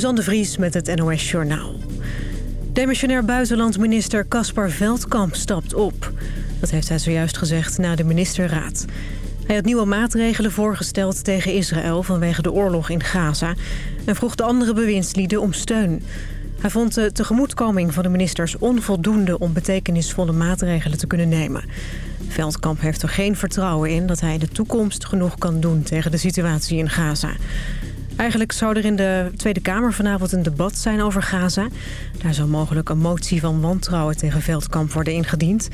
Suzanne de Vries met het NOS Journaal. Demissionair buitenlandminister Caspar Veldkamp stapt op. Dat heeft hij zojuist gezegd na de ministerraad. Hij had nieuwe maatregelen voorgesteld tegen Israël vanwege de oorlog in Gaza... en vroeg de andere bewindslieden om steun. Hij vond de tegemoetkoming van de ministers onvoldoende... om betekenisvolle maatregelen te kunnen nemen. Veldkamp heeft er geen vertrouwen in dat hij de toekomst genoeg kan doen... tegen de situatie in Gaza. Eigenlijk zou er in de Tweede Kamer vanavond een debat zijn over Gaza. Daar zou mogelijk een motie van wantrouwen tegen Veldkamp worden ingediend.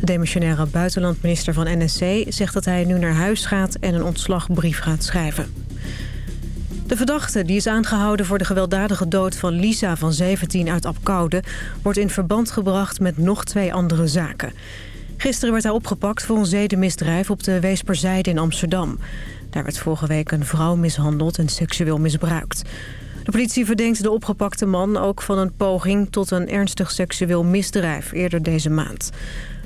De demissionaire buitenlandminister van NSC zegt dat hij nu naar huis gaat... en een ontslagbrief gaat schrijven. De verdachte, die is aangehouden voor de gewelddadige dood van Lisa van 17 uit Apkoude... wordt in verband gebracht met nog twee andere zaken. Gisteren werd hij opgepakt voor een zedenmisdrijf op de Weesperzijde in Amsterdam. Daar werd vorige week een vrouw mishandeld en seksueel misbruikt. De politie verdenkt de opgepakte man ook van een poging tot een ernstig seksueel misdrijf eerder deze maand.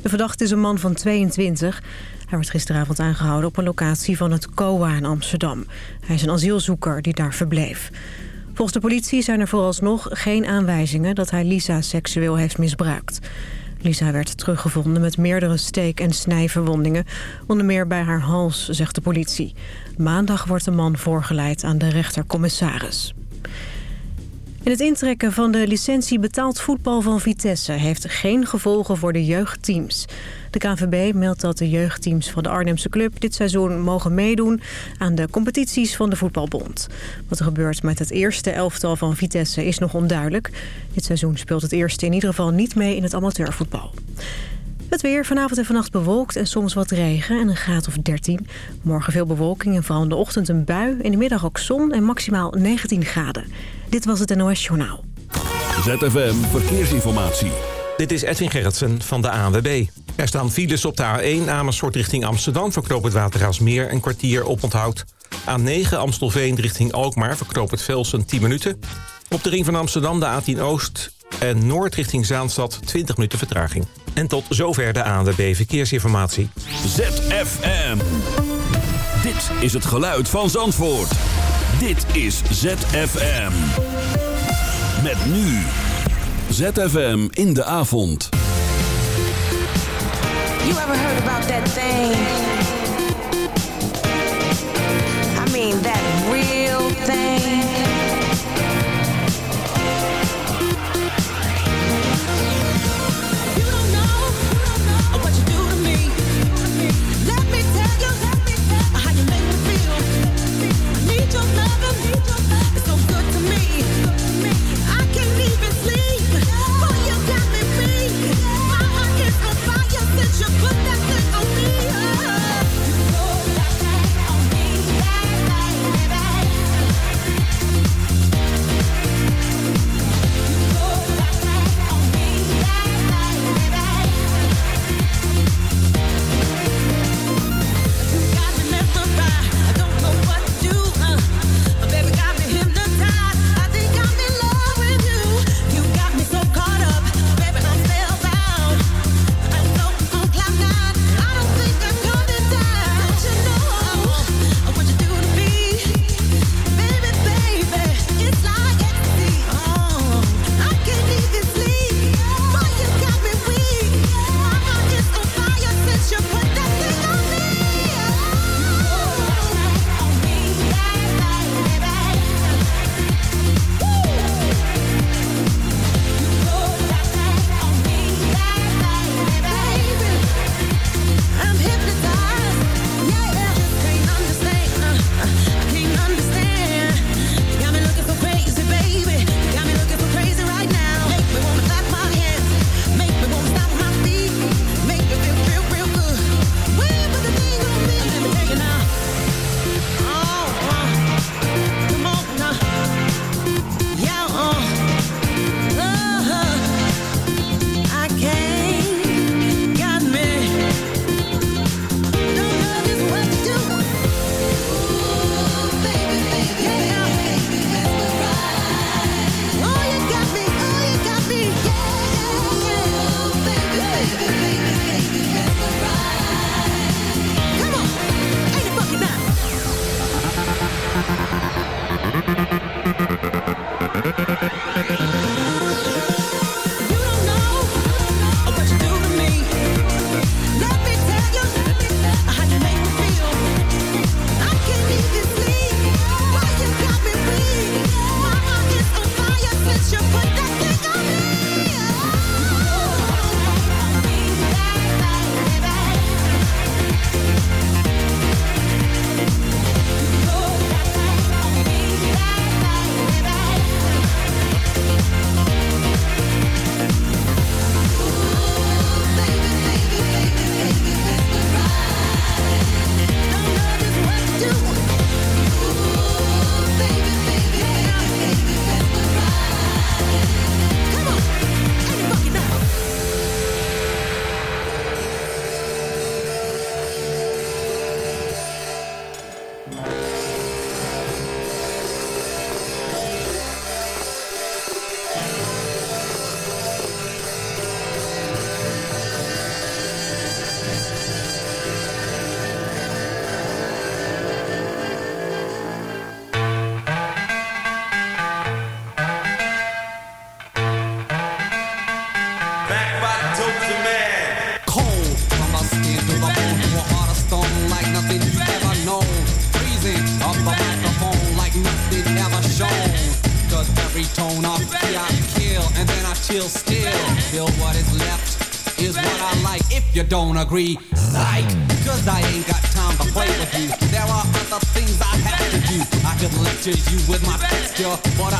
De verdachte is een man van 22. Hij werd gisteravond aangehouden op een locatie van het COA in Amsterdam. Hij is een asielzoeker die daar verbleef. Volgens de politie zijn er vooralsnog geen aanwijzingen dat hij Lisa seksueel heeft misbruikt. Lisa werd teruggevonden met meerdere steek- en snijverwondingen. Onder meer bij haar hals, zegt de politie. Maandag wordt de man voorgeleid aan de rechtercommissaris. In het intrekken van de licentie betaald voetbal van Vitesse... heeft geen gevolgen voor de jeugdteams. De KNVB meldt dat de jeugdteams van de Arnhemse club... dit seizoen mogen meedoen aan de competities van de Voetbalbond. Wat er gebeurt met het eerste elftal van Vitesse is nog onduidelijk. Dit seizoen speelt het eerste in ieder geval niet mee in het amateurvoetbal. Het weer vanavond en vannacht bewolkt en soms wat regen en een graad of 13. Morgen veel bewolking en vooral in de ochtend een bui. In de middag ook zon en maximaal 19 graden. Dit was het NOS Journaal. ZFM Verkeersinformatie. Dit is Edwin Gerritsen van de ANWB. Er staan files op de A1 Amersfoort richting Amsterdam... verknoop het Waterhaasmeer een kwartier op onthoud. A9 Amstelveen richting Alkmaar verknoop het Velsen 10 minuten. Op de ring van Amsterdam de A10 Oost en Noord richting Zaanstad 20 minuten vertraging. En tot zover de ANWB Verkeersinformatie. ZFM. Dit is het geluid van Zandvoort. Dit is ZFM. Met nu. ZFM in de avond. You ever heard about that thing? I mean that real thing. Agree. Cause I ain't got time to play with you. There are other things I have to do. I could lecture you with my texture, but I'd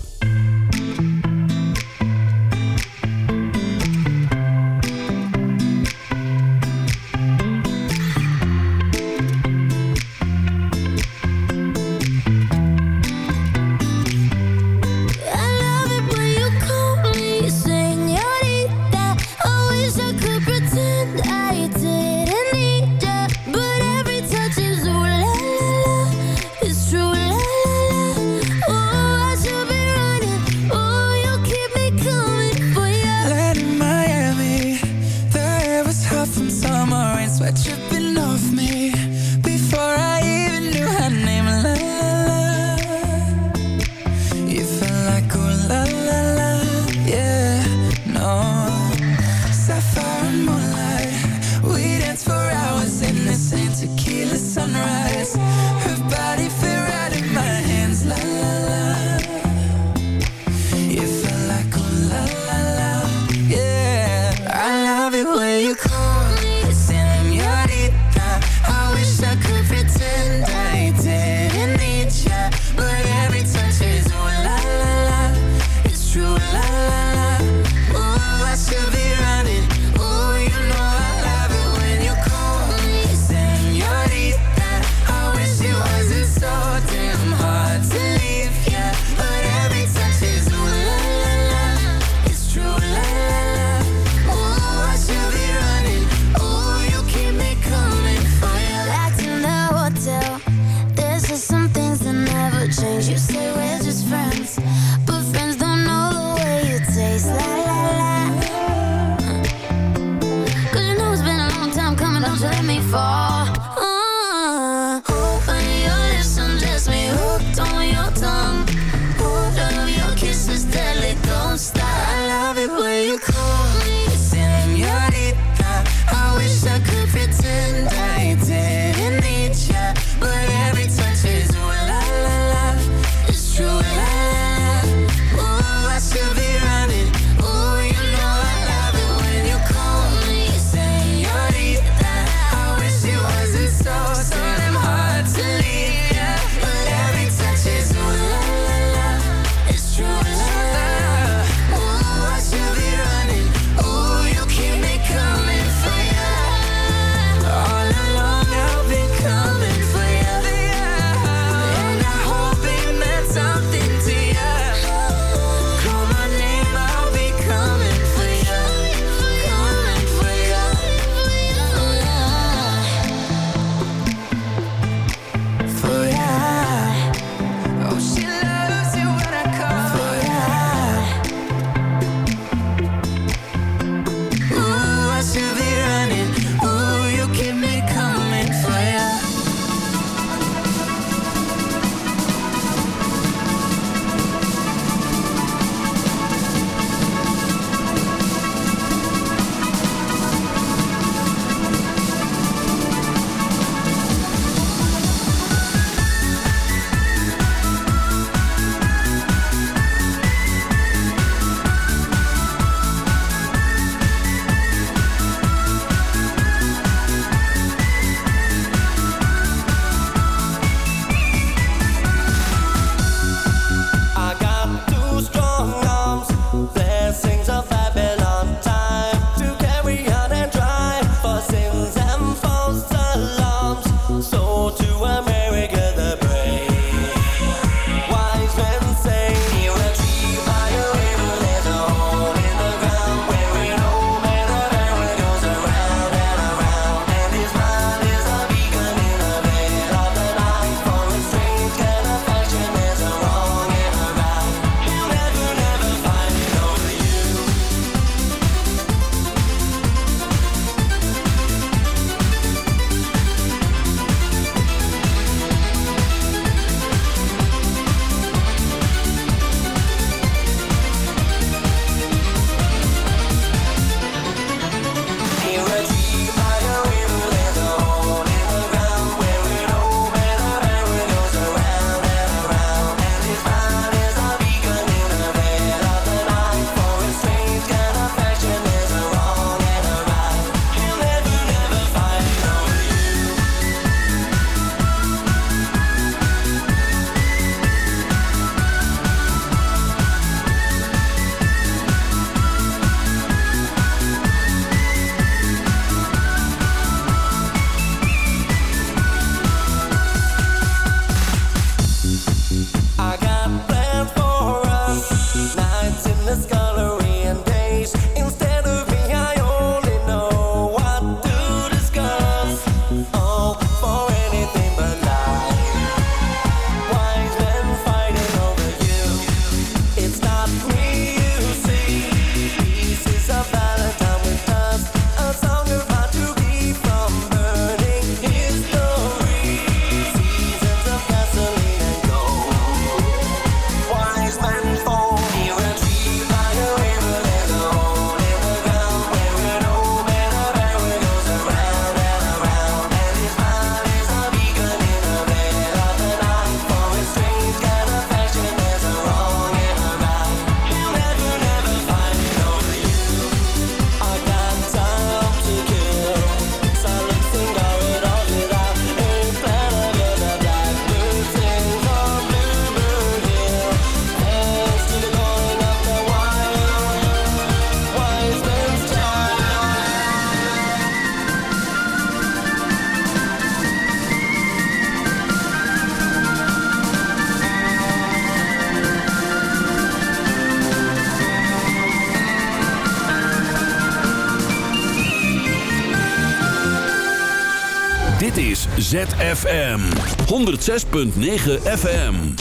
ZFM 106.9 FM.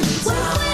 time. Well,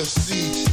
wanna see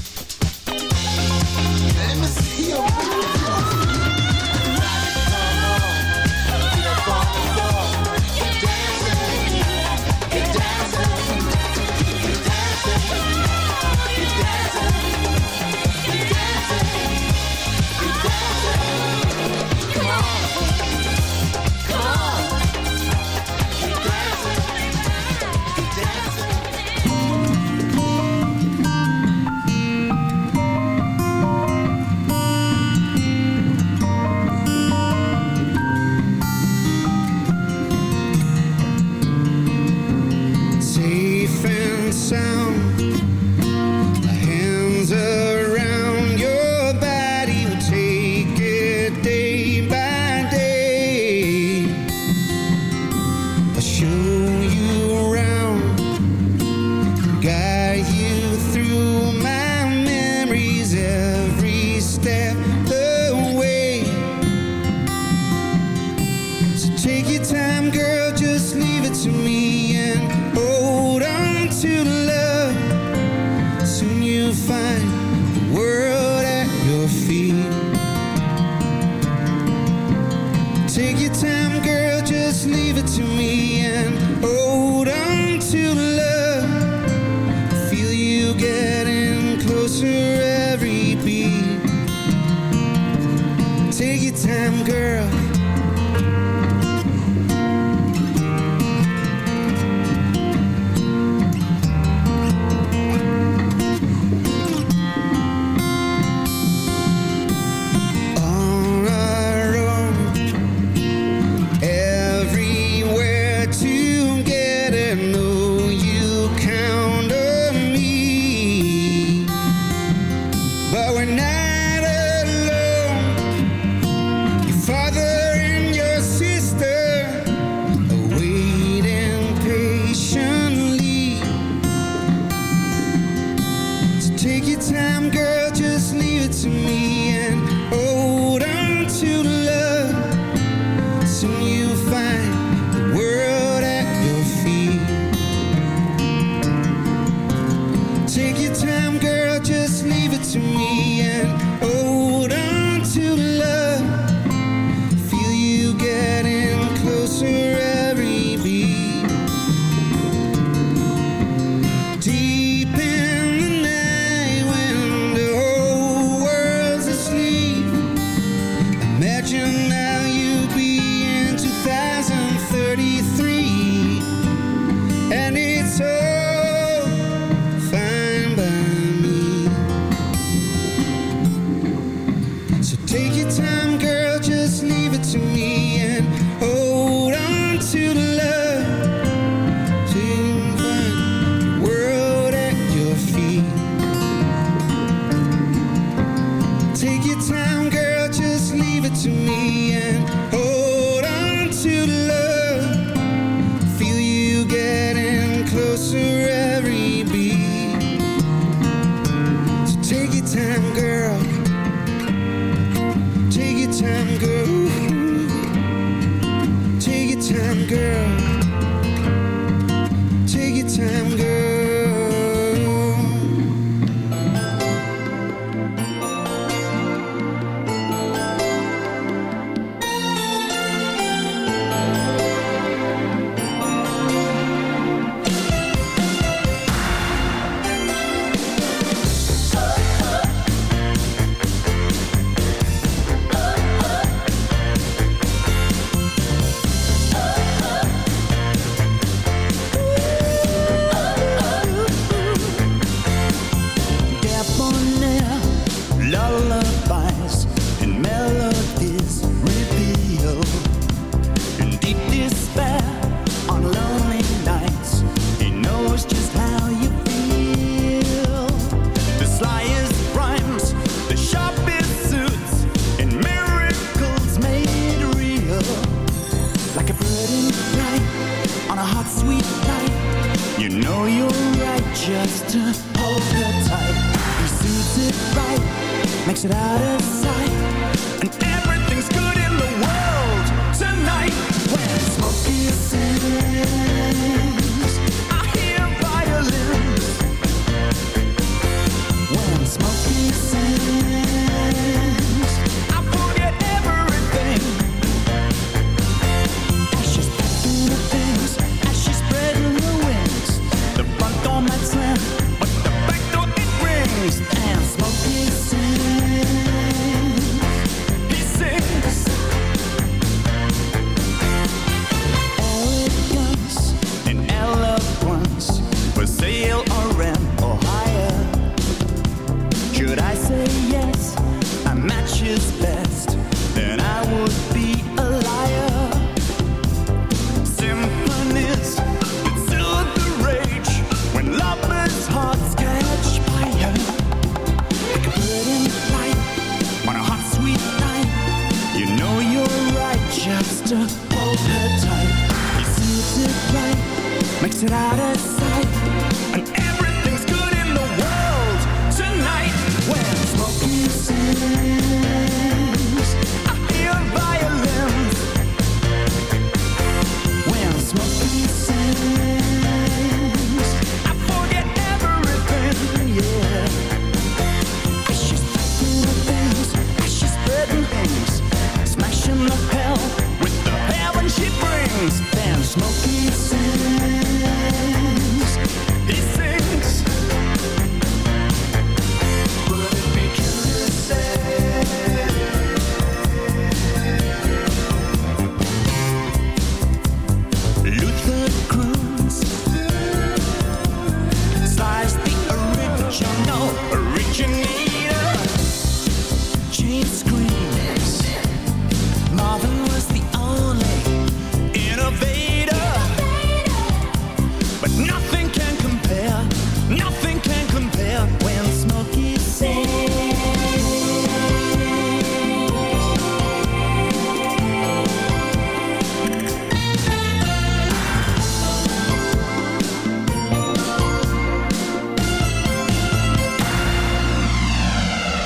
girl.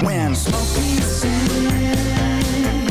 When smoking sins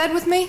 bed with me?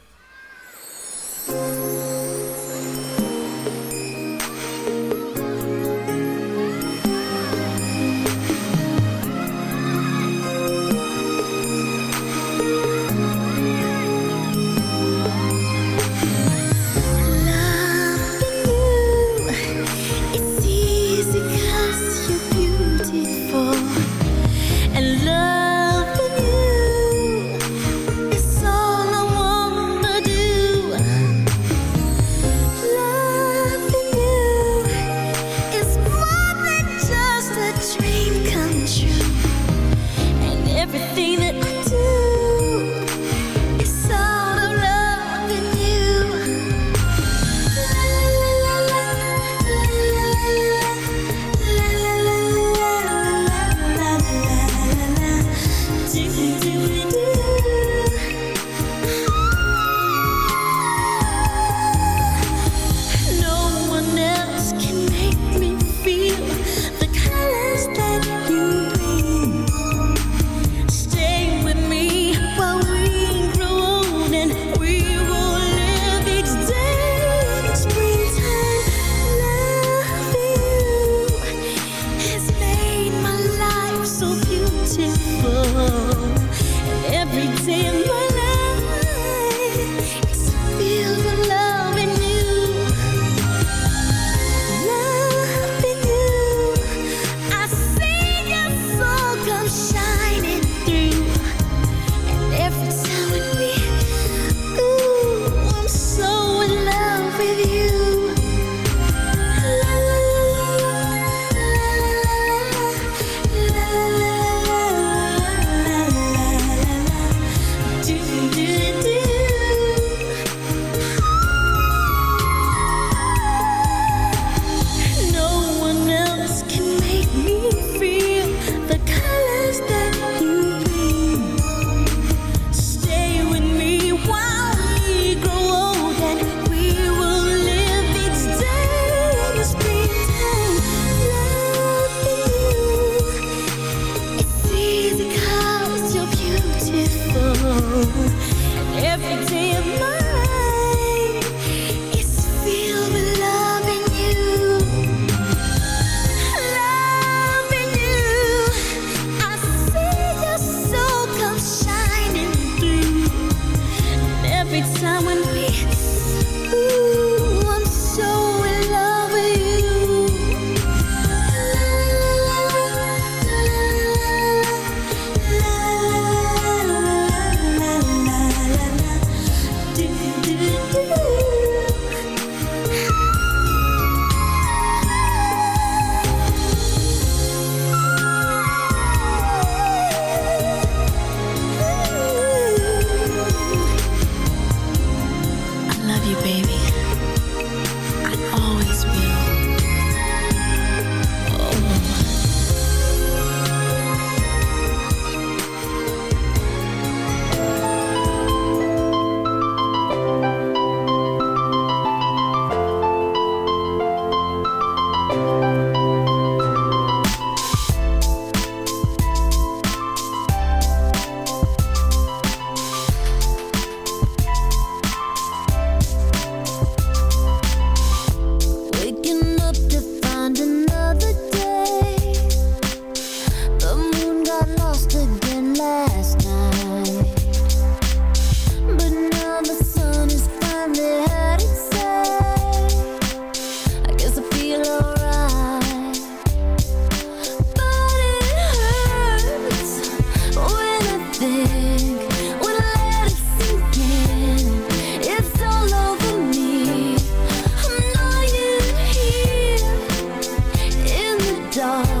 dawn.